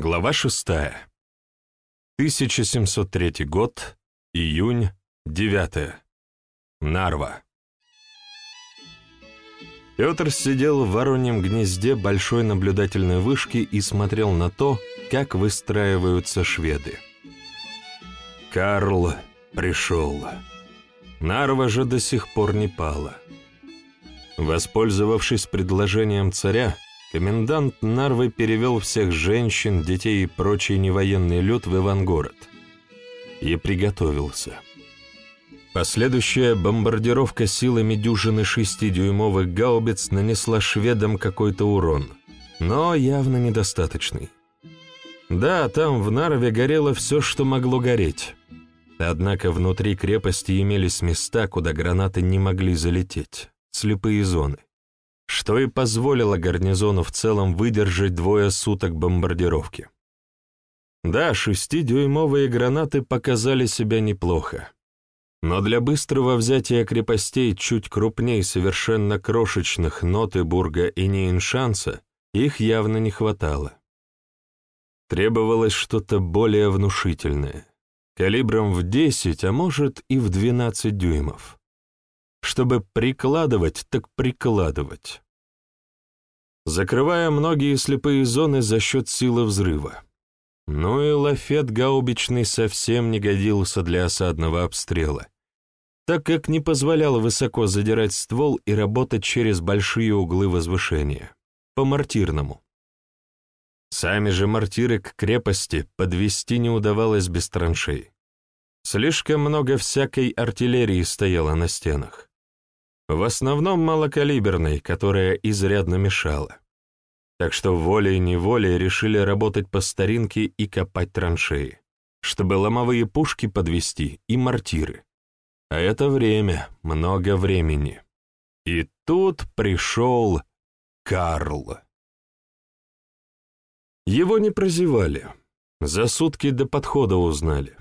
Глава 6. 1703 год, июнь, 9. Нарва. Петр сидел в вороньем гнезде большой наблюдательной вышки и смотрел на то, как выстраиваются шведы. Карл пришел. Нарва же до сих пор не пала. Воспользовавшись предложением царя, комендант Нарвы перевел всех женщин, детей и прочий невоенный люд в Ивангород и приготовился. Последующая бомбардировка силами дюжины шестидюймовых гаубиц нанесла шведам какой-то урон, но явно недостаточный. Да, там в Нарве горело все, что могло гореть. Однако внутри крепости имелись места, куда гранаты не могли залететь, слепые зоны что и позволило гарнизону в целом выдержать двое суток бомбардировки. Да, шестидюймовые гранаты показали себя неплохо. Но для быстрого взятия крепостей чуть крупней совершенно крошечных Нотебурга и Нейншанса их явно не хватало. Требовалось что-то более внушительное, калибром в 10, а может и в 12 дюймов. Чтобы прикладывать, так прикладывать. Закрывая многие слепые зоны за счет силы взрыва. Ну и лафет гаубичный совсем не годился для осадного обстрела, так как не позволял высоко задирать ствол и работать через большие углы возвышения, по-мортирному. Сами же мортиры к крепости подвести не удавалось без траншей. Слишком много всякой артиллерии стояло на стенах. В основном малокалиберной, которая изрядно мешала. Так что волей-неволей решили работать по старинке и копать траншеи, чтобы ломовые пушки подвести и мортиры. А это время, много времени. И тут пришел Карл. Его не прозевали. За сутки до подхода узнали.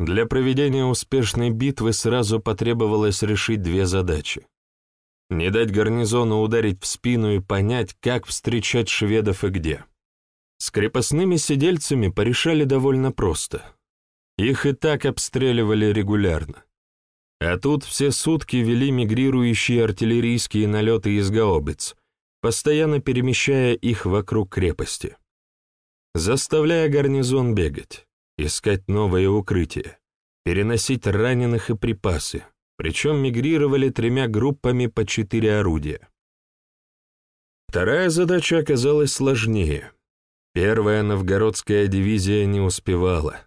Для проведения успешной битвы сразу потребовалось решить две задачи. Не дать гарнизону ударить в спину и понять, как встречать шведов и где. С крепостными сидельцами порешали довольно просто. Их и так обстреливали регулярно. А тут все сутки вели мигрирующие артиллерийские налеты из гаубиц, постоянно перемещая их вокруг крепости. Заставляя гарнизон бегать искать новое укрытие, переносить раненых и припасы, причем мигрировали тремя группами по четыре орудия. Вторая задача оказалась сложнее. Первая новгородская дивизия не успевала.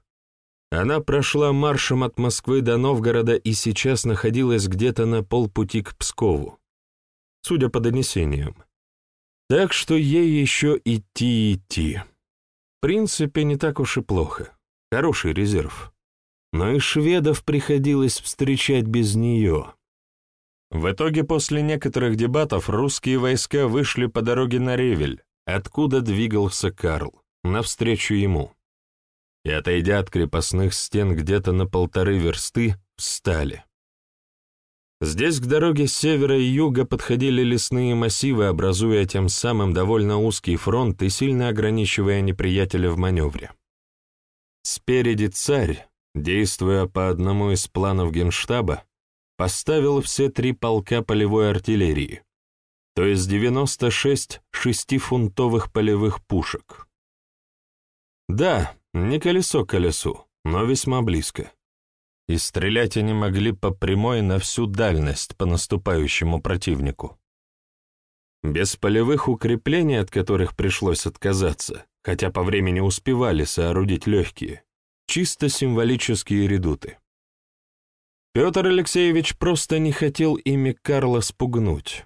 Она прошла маршем от Москвы до Новгорода и сейчас находилась где-то на полпути к Пскову, судя по донесениям. Так что ей еще идти идти. В принципе, не так уж и плохо. Хороший резерв. Но и шведов приходилось встречать без нее. В итоге после некоторых дебатов русские войска вышли по дороге на Ревель, откуда двигался Карл, навстречу ему. И, отойдя от крепостных стен где-то на полторы версты, встали. Здесь к дороге с севера и юга подходили лесные массивы, образуя тем самым довольно узкий фронт и сильно ограничивая неприятеля в маневре. Спереди царь, действуя по одному из планов Генштаба, поставил все три полка полевой артиллерии, то есть 96 шестифунтовых полевых пушек. Да, не колесо к колесу, но весьма близко. И стрелять они могли по прямой на всю дальность по наступающему противнику. Без полевых укреплений, от которых пришлось отказаться, хотя по времени успевали соорудить легкие, чисто символические редуты. Петр Алексеевич просто не хотел ими Карла спугнуть.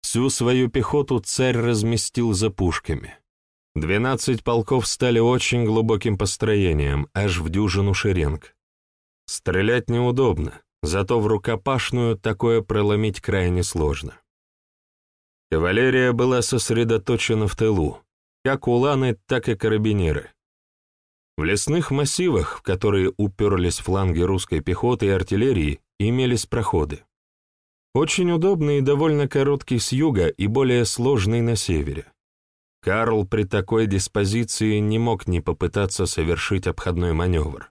Всю свою пехоту царь разместил за пушками. Двенадцать полков стали очень глубоким построением, аж в дюжину шеренг. Стрелять неудобно, зато в рукопашную такое проломить крайне сложно. Кавалерия была сосредоточена в тылу, как уланы, так и карабинеры. В лесных массивах, в которые уперлись фланги русской пехоты и артиллерии, имелись проходы. Очень удобный и довольно короткий с юга и более сложный на севере. Карл при такой диспозиции не мог не попытаться совершить обходной маневр.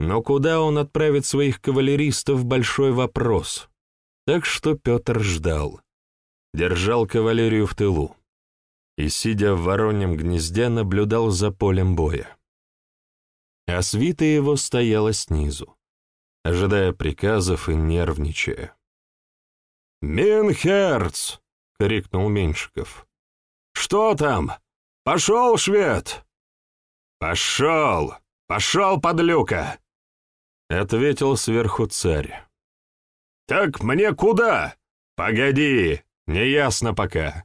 Но куда он отправит своих кавалеристов — большой вопрос. Так что Петр ждал. Держал кавалерию в тылу. И, сидя в вороньем гнезде, наблюдал за полем боя. А свита его стояла снизу, ожидая приказов и нервничая. «Минхерц!» — крикнул Меньшиков. «Что там? Пошел, швед!» «Пошел! Пошел, подлюка!» — ответил сверху царь. «Так мне куда? Погоди, неясно пока».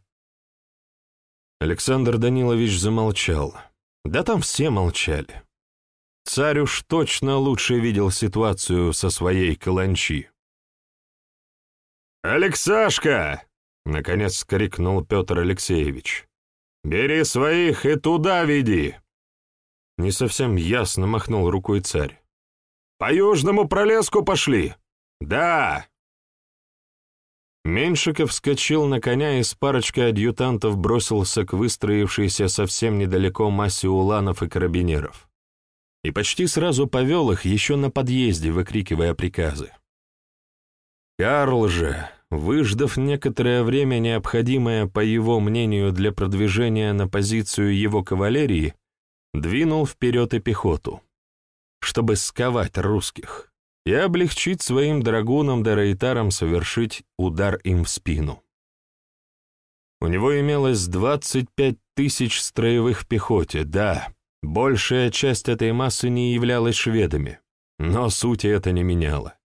Александр Данилович замолчал. Да там все молчали. Царь уж точно лучше видел ситуацию со своей каланчи. «Алексашка!» — наконец крикнул Петр Алексеевич. «Бери своих и туда веди!» Не совсем ясно махнул рукой царь. «По южному пролеску пошли!» «Да!» Меньшиков вскочил на коня и с парочкой адъютантов бросился к выстроившейся совсем недалеко массе уланов и карабинеров. И почти сразу повел их еще на подъезде, выкрикивая приказы. Карл же, выждав некоторое время, необходимое, по его мнению, для продвижения на позицию его кавалерии, двинул вперед и пехоту, чтобы сковать русских и облегчить своим драгунам да рейтарам совершить удар им в спину. У него имелось 25 тысяч строевых пехоте, да, большая часть этой массы не являлась шведами, но сути это не меняло.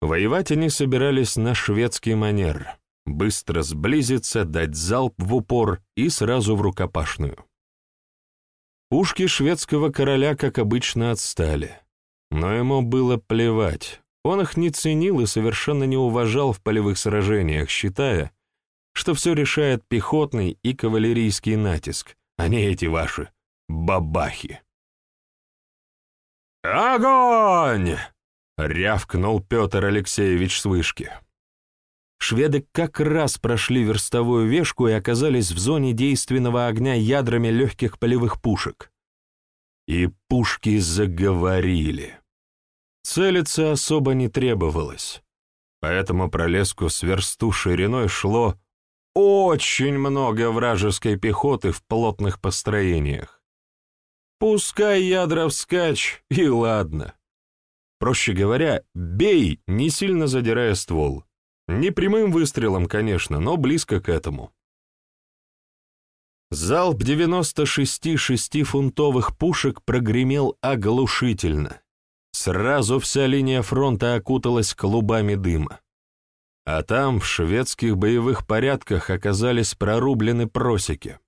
Воевать они собирались на шведский манер, быстро сблизиться, дать залп в упор и сразу в рукопашную. Пушки шведского короля, как обычно, отстали. Но ему было плевать. Он их не ценил и совершенно не уважал в полевых сражениях, считая, что все решает пехотный и кавалерийский натиск, а не эти ваши бабахи. «Огонь!» Рявкнул Петр Алексеевич с вышки. Шведы как раз прошли верстовую вешку и оказались в зоне действенного огня ядрами легких полевых пушек. И пушки заговорили. Целиться особо не требовалось, поэтому пролеску с версту шириной шло очень много вражеской пехоты в плотных построениях. Пускай ядра вскачь, и ладно. Проще говоря, бей, не сильно задирая ствол. Не прямым выстрелом, конечно, но близко к этому. Залп 96 шестифунтовых пушек прогремел оглушительно. Сразу вся линия фронта окуталась клубами дыма. А там в шведских боевых порядках оказались прорублены просеки.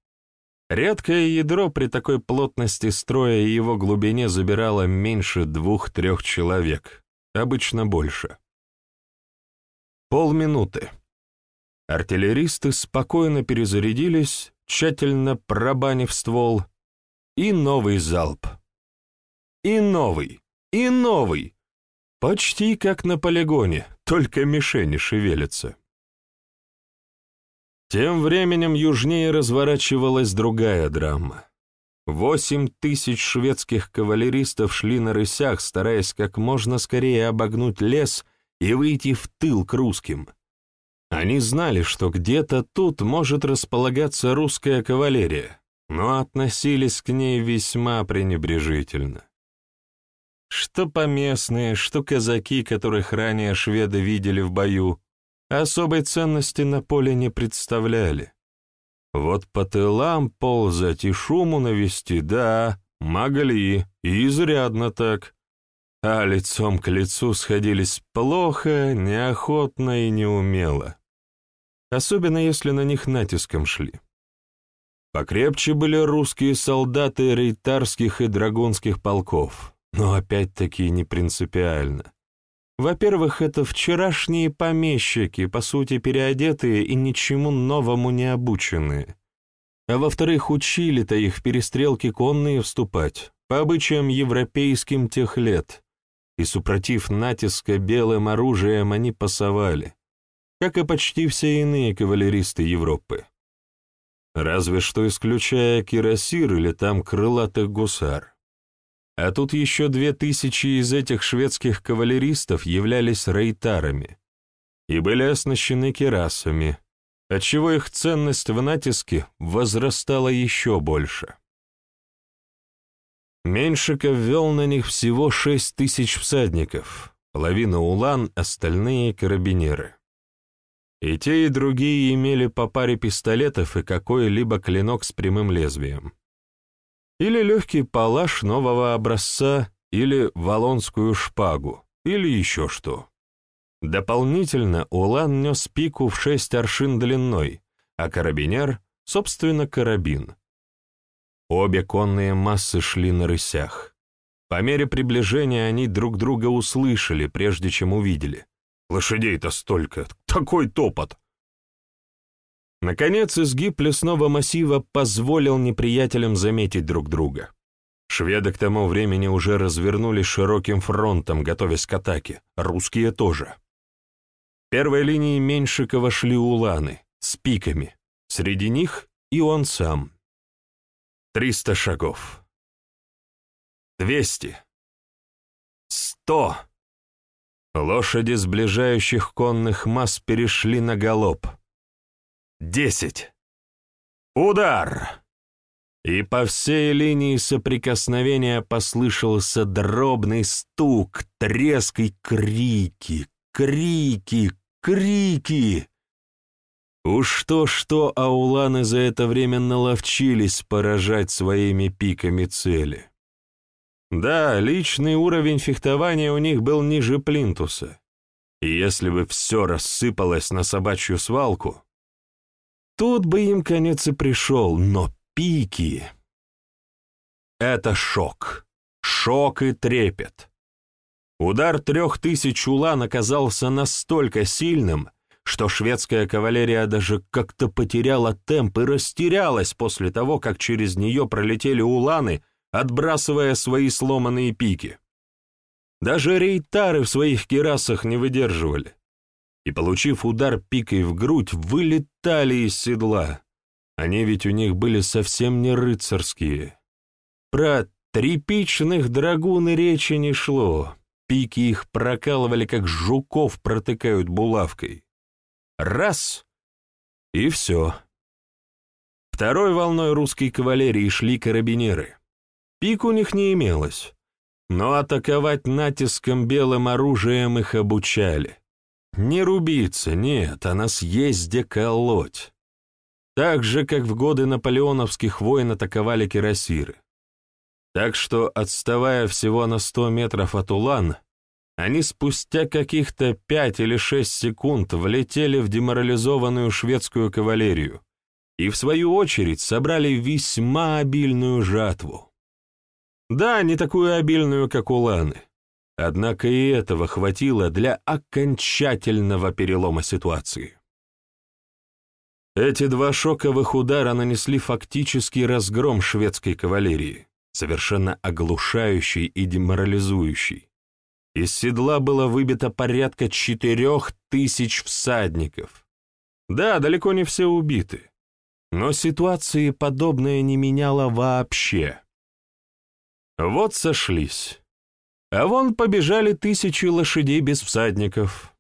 Редкое ядро при такой плотности строя и его глубине забирало меньше двух-трех человек, обычно больше. Полминуты. Артиллеристы спокойно перезарядились, тщательно пробанив ствол, и новый залп. И новый, и новый. Почти как на полигоне, только мишени шевелятся. Тем временем южнее разворачивалась другая драма. Восемь тысяч шведских кавалеристов шли на рысях, стараясь как можно скорее обогнуть лес и выйти в тыл к русским. Они знали, что где-то тут может располагаться русская кавалерия, но относились к ней весьма пренебрежительно. Что поместные, что казаки, которых ранее шведы видели в бою, особой ценности на поле не представляли. Вот по тылам ползать и шуму навести, да, могли, и изрядно так. А лицом к лицу сходились плохо, неохотно и неумело. Особенно если на них натиском шли. Покрепче были русские солдаты рейтарских и драгунских полков, но опять-таки не принципиально. Во-первых, это вчерашние помещики, по сути переодетые и ничему новому не обученные. А во-вторых, учили-то их в перестрелки конные вступать, по обычаям европейским тех лет, и, супротив натиска белым оружием, они пасовали, как и почти все иные кавалеристы Европы. разве что исключая кирасир или там крылатых гусар. А тут еще две тысячи из этих шведских кавалеристов являлись рейтарами и были оснащены кирасами, отчего их ценность в натиске возрастала еще больше. Меньшиков ввел на них всего шесть тысяч всадников, половина улан, остальные — карабинеры. И те, и другие имели по паре пистолетов и какой-либо клинок с прямым лезвием. Или легкий палаш нового образца, или валонскую шпагу, или еще что. Дополнительно Улан нес пику в шесть аршин длиной, а карабинер — собственно карабин. Обе конные массы шли на рысях. По мере приближения они друг друга услышали, прежде чем увидели. Лошадей-то столько, такой топот! Наконец, изгиб лесного массива позволил неприятелям заметить друг друга. Шведы к тому времени уже развернулись широким фронтом, готовясь к атаке, русские тоже. Первой линии Меньшикова шли уланы, с пиками, среди них и он сам. Триста шагов. Двести. Сто. Лошади сближающих конных масс перешли на галоп. Десять. Удар! И по всей линии соприкосновения послышался дробный стук, треск и крики, крики, крики. Уж то-что ауланы за это время наловчились поражать своими пиками цели. Да, личный уровень фехтования у них был ниже плинтуса. И если бы все рассыпалось на собачью свалку, тут бы им конец и пришел, но пики... Это шок. Шок и трепет. Удар трех тысяч улан оказался настолько сильным, что шведская кавалерия даже как-то потеряла темп и растерялась после того, как через нее пролетели уланы отбрасывая свои сломанные пики. Даже рейтары в своих керасах не выдерживали. И, получив удар пикой в грудь, вылетали из седла. Они ведь у них были совсем не рыцарские. Про тряпичных драгун и речи не шло. Пики их прокалывали, как жуков протыкают булавкой. Раз — и все. Второй волной русской кавалерии шли карабинеры. Пик у них не имелось, но атаковать натиском белым оружием их обучали. Не рубиться, нет, а на съезде колоть. Так же, как в годы наполеоновских войн атаковали кирасиры. Так что, отставая всего на сто метров от Улан, они спустя каких-то пять или шесть секунд влетели в деморализованную шведскую кавалерию и, в свою очередь, собрали весьма обильную жатву. Да, не такую обильную, как у Ланы. Однако и этого хватило для окончательного перелома ситуации. Эти два шоковых удара нанесли фактический разгром шведской кавалерии, совершенно оглушающий и деморализующий. Из седла было выбито порядка четырех тысяч всадников. Да, далеко не все убиты, но ситуации подобное не меняло вообще. Вот сошлись. А вон побежали тысячи лошадей без всадников.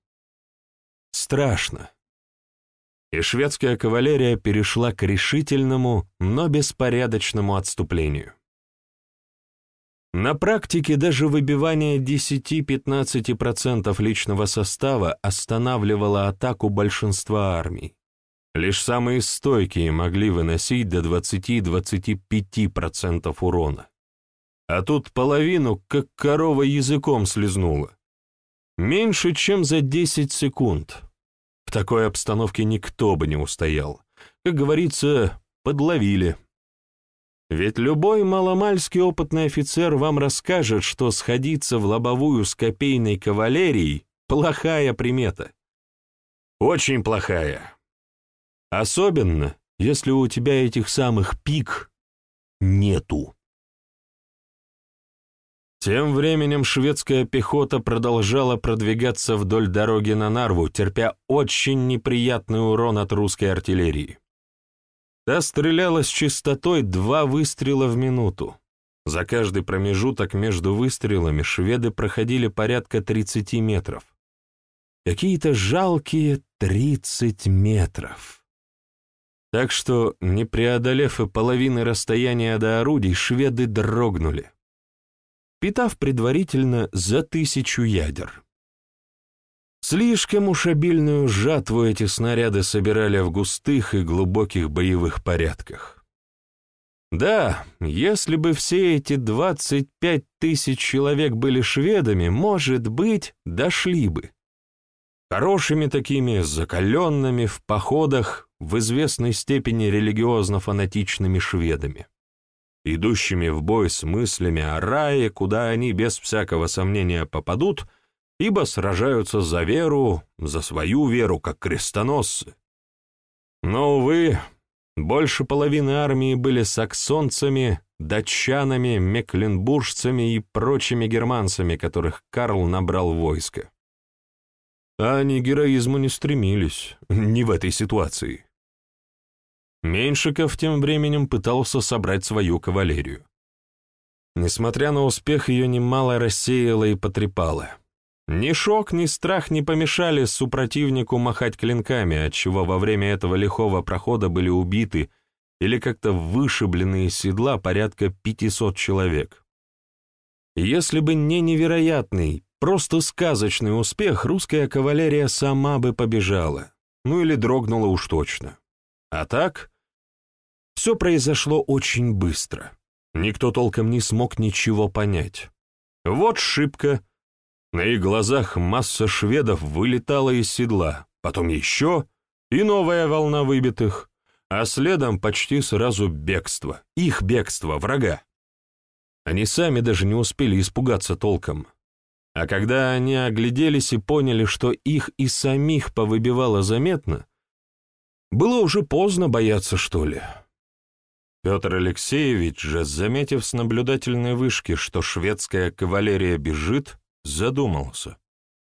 Страшно. И шведская кавалерия перешла к решительному, но беспорядочному отступлению. На практике даже выбивание 10-15% личного состава останавливало атаку большинства армий. Лишь самые стойкие могли выносить до 20-25% урона а тут половину, как корова языком слезнула. Меньше, чем за 10 секунд. В такой обстановке никто бы не устоял. Как говорится, подловили. Ведь любой маломальский опытный офицер вам расскажет, что сходиться в лобовую с копейной кавалерией — плохая примета. Очень плохая. Особенно, если у тебя этих самых пик нету. Тем временем шведская пехота продолжала продвигаться вдоль дороги на Нарву, терпя очень неприятный урон от русской артиллерии. Та стреляла с частотой два выстрела в минуту. За каждый промежуток между выстрелами шведы проходили порядка 30 метров. Какие-то жалкие 30 метров. Так что, не преодолев и половины расстояния до орудий, шведы дрогнули, питав предварительно за тысячу ядер. Слишком уж обильную жатву эти снаряды собирали в густых и глубоких боевых порядках. Да, если бы все эти 25 тысяч человек были шведами, может быть, дошли бы. Хорошими такими, закаленными в походах, в известной степени религиозно-фанатичными шведами, идущими в бой с мыслями о рае, куда они без всякого сомнения попадут — ибо сражаются за веру, за свою веру, как крестоносцы. Но, увы, больше половины армии были саксонцами, датчанами, мекленбуржцами и прочими германцами, которых Карл набрал войско. А они героизму не стремились, не в этой ситуации. Меньшиков тем временем пытался собрать свою кавалерию. Несмотря на успех, ее немало рассеяло и потрепало. Ни шок, ни страх не помешали супротивнику махать клинками, отчего во время этого лихого прохода были убиты или как-то вышиблены седла порядка 500 человек. если бы не невероятный, просто сказочный успех, русская кавалерия сама бы побежала, ну или дрогнула уж точно. А так, все произошло очень быстро. Никто толком не смог ничего понять. Вот шибко, на их глазах масса шведов вылетала из седла, потом еще, и новая волна выбитых, а следом почти сразу бегство, их бегство, врага. Они сами даже не успели испугаться толком. А когда они огляделись и поняли, что их и самих повыбивало заметно, было уже поздно бояться, что ли. Петр Алексеевич же, заметив с наблюдательной вышки, что шведская кавалерия бежит, задумался.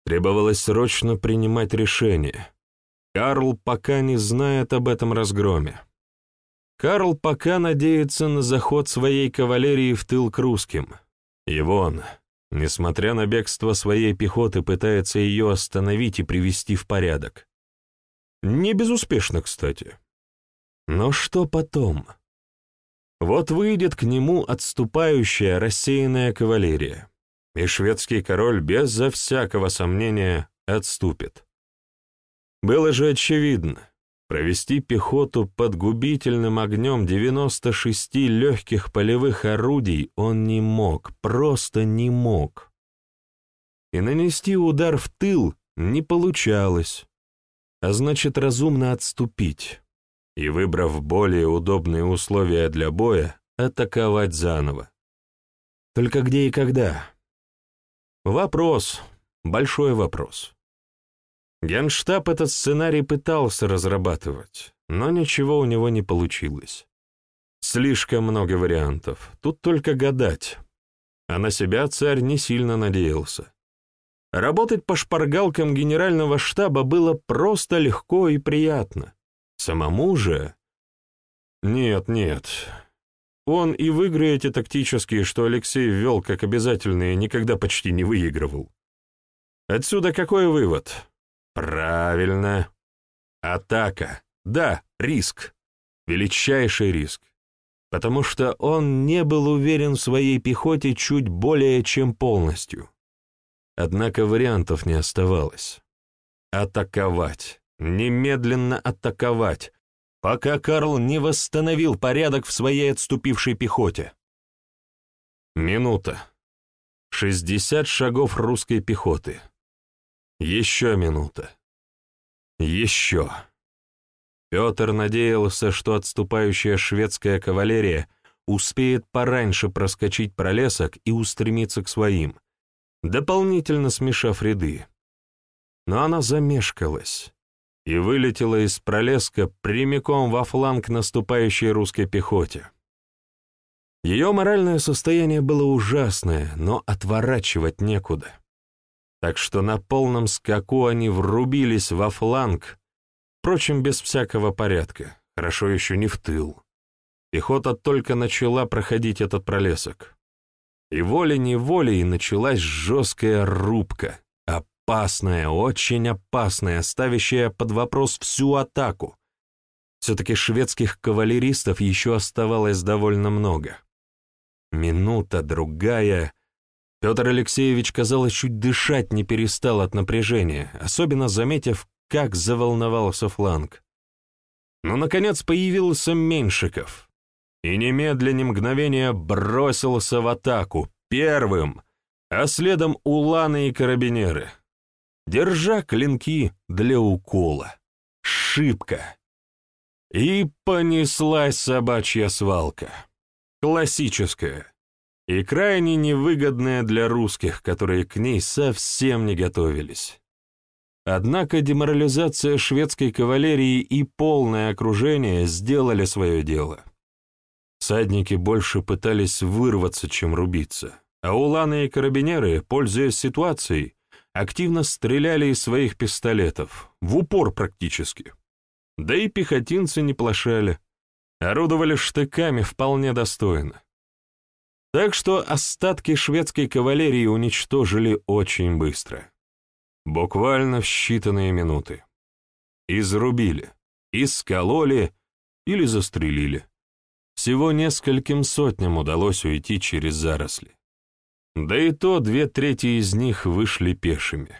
Требовалось срочно принимать решение. Карл пока не знает об этом разгроме. Карл пока надеется на заход своей кавалерии в тыл к русским. И вон, несмотря на бегство своей пехоты, пытается ее остановить и привести в порядок. Не безуспешно, кстати. Но что потом? Вот выйдет к нему отступающая рассеянная кавалерия и шведский король безо всякого сомнения отступит. Было же очевидно, провести пехоту под губительным огнем 96 легких полевых орудий он не мог, просто не мог. И нанести удар в тыл не получалось, а значит разумно отступить и, выбрав более удобные условия для боя, атаковать заново. Только где и когда? Вопрос, большой вопрос. Генштаб этот сценарий пытался разрабатывать, но ничего у него не получилось. Слишком много вариантов, тут только гадать. А на себя царь не сильно надеялся. Работать по шпаргалкам генерального штаба было просто легко и приятно. Самому же... Нет, нет, он и в игры эти тактические, что Алексей ввел как обязательные, никогда почти не выигрывал. Отсюда какой вывод? Правильно. Атака. Да, риск. Величайший риск. Потому что он не был уверен в своей пехоте чуть более чем полностью. Однако вариантов не оставалось. Атаковать. Немедленно атаковать пока Карл не восстановил порядок в своей отступившей пехоте. Минута. Шестьдесят шагов русской пехоты. Еще минута. Еще. Петр надеялся, что отступающая шведская кавалерия успеет пораньше проскочить пролесок и устремиться к своим, дополнительно смешав ряды. Но она замешкалась и вылетела из пролеска прямиком во фланг наступающей русской пехоте. Ее моральное состояние было ужасное, но отворачивать некуда. Так что на полном скаку они врубились во фланг, впрочем, без всякого порядка, хорошо еще не в тыл. Пехота только начала проходить этот пролесок. И волей-неволей началась жесткая рубка, опасная, очень опасная, ставящая под вопрос всю атаку. Все-таки шведских кавалеристов еще оставалось довольно много. Минута, другая. Петр Алексеевич, казалось, чуть дышать не перестал от напряжения, особенно заметив, как заволновался фланг. Но, наконец, появился Меньшиков и немедленно мгновение бросился в атаку, первым, а следом уланы и карабинеры, держа клинки для укола. Шибко. И понеслась собачья свалка. Классическая. И крайне невыгодная для русских, которые к ней совсем не готовились. Однако деморализация шведской кавалерии и полное окружение сделали свое дело. Садники больше пытались вырваться, чем рубиться, а уланы и карабинеры, пользуясь ситуацией, активно стреляли из своих пистолетов, в упор практически. Да и пехотинцы не плашали, орудовали штыками вполне достойно. Так что остатки шведской кавалерии уничтожили очень быстро. Буквально в считанные минуты. Изрубили, искололи или застрелили. Всего нескольким сотням удалось уйти через заросли. Да и то две трети из них вышли пешими.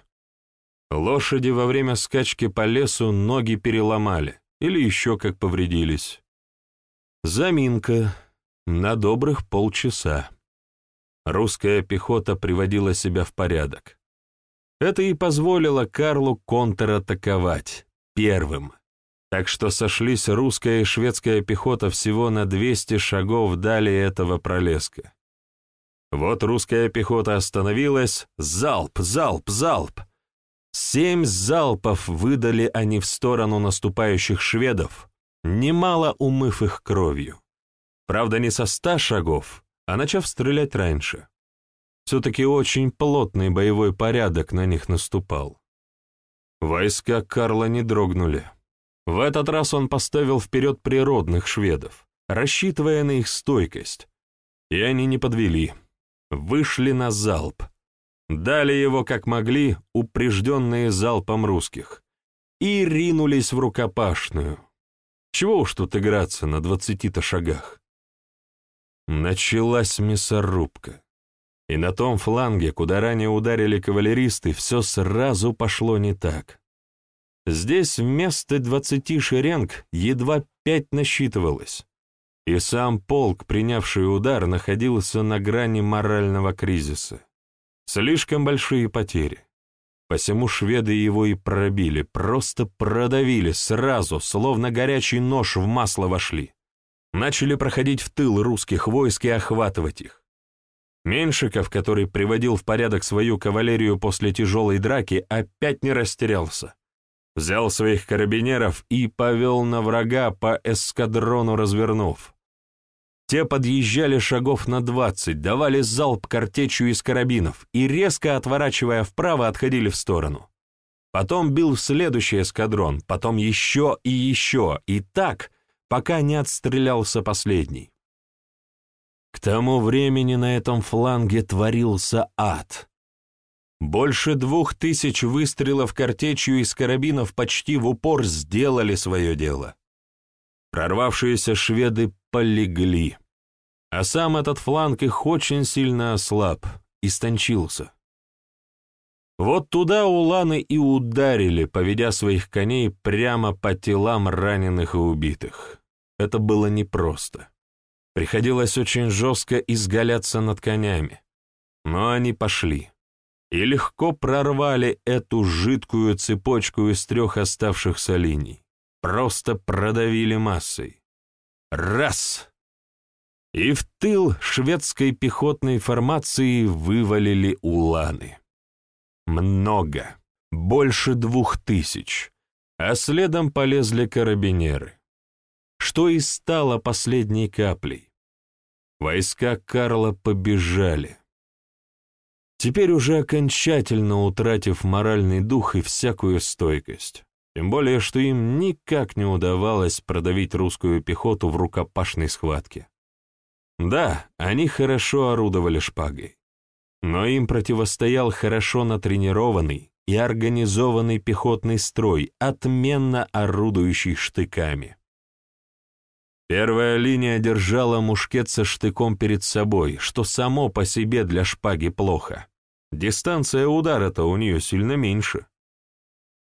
Лошади во время скачки по лесу ноги переломали или еще как повредились. Заминка на добрых полчаса. Русская пехота приводила себя в порядок. Это и позволило Карлу контратаковать первым. Так что сошлись русская и шведская пехота всего на 200 шагов дали этого пролеска. Вот русская пехота остановилась, залп, залп, залп. Семь залпов выдали они в сторону наступающих шведов, немало умыв их кровью. Правда, не со ста шагов, а начав стрелять раньше. Все-таки очень плотный боевой порядок на них наступал. Войска Карла не дрогнули. В этот раз он поставил вперед природных шведов, рассчитывая на их стойкость. И они не подвели. Вышли на залп. Дали его, как могли, упрежденные залпом русских. И ринулись в рукопашную. Чего уж тут играться на двадцати-то шагах. Началась мясорубка. И на том фланге, куда ранее ударили кавалеристы, все сразу пошло не так. Здесь вместо двадцати шеренг едва пять насчитывалось, и сам полк, принявший удар, находился на грани морального кризиса. Слишком большие потери. Посему шведы его и пробили, просто продавили сразу, словно горячий нож в масло вошли. Начали проходить в тыл русских войск и охватывать их. Меньшиков, который приводил в порядок свою кавалерию после тяжелой драки, опять не растерялся взял своих карабинеров и повел на врага по эскадрону развернув. Те подъезжали шагов на двадцать, давали залп картечью из карабинов и, резко отворачивая вправо, отходили в сторону. Потом бил в следующий эскадрон, потом еще и еще, и так, пока не отстрелялся последний. К тому времени на этом фланге творился ад. Больше двух тысяч выстрелов картечью из карабинов почти в упор сделали свое дело. Прорвавшиеся шведы полегли, а сам этот фланг их очень сильно ослаб, истончился. Вот туда уланы и ударили, поведя своих коней прямо по телам раненых и убитых. Это было непросто. Приходилось очень жестко изгаляться над конями. Но они пошли и легко прорвали эту жидкую цепочку из трех оставшихся линий. Просто продавили массой. Раз! И в тыл шведской пехотной формации вывалили уланы. Много, больше двух тысяч, а следом полезли карабинеры. Что и стало последней каплей. Войска Карла побежали теперь уже окончательно утратив моральный дух и всякую стойкость. Тем более, что им никак не удавалось продавить русскую пехоту в рукопашной схватке. Да, они хорошо орудовали шпагой, но им противостоял хорошо натренированный и организованный пехотный строй, отменно орудующий штыками. Первая линия держала мушкет со штыком перед собой, что само по себе для шпаги плохо. Дистанция удара-то у нее сильно меньше.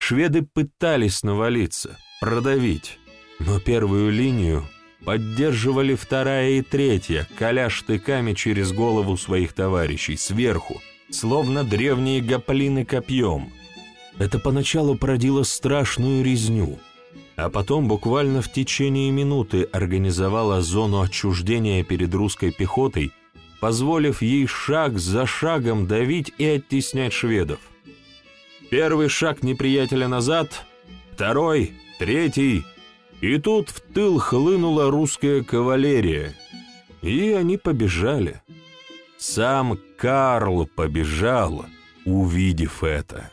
Шведы пытались навалиться, продавить, но первую линию поддерживали вторая и третья, коля штыками через голову своих товарищей, сверху, словно древние гоплины копьем. Это поначалу породило страшную резню, а потом буквально в течение минуты организовало зону отчуждения перед русской пехотой, позволив ей шаг за шагом давить и оттеснять шведов. Первый шаг неприятеля назад, второй, третий, и тут в тыл хлынула русская кавалерия, и они побежали. Сам Карл побежал, увидев это.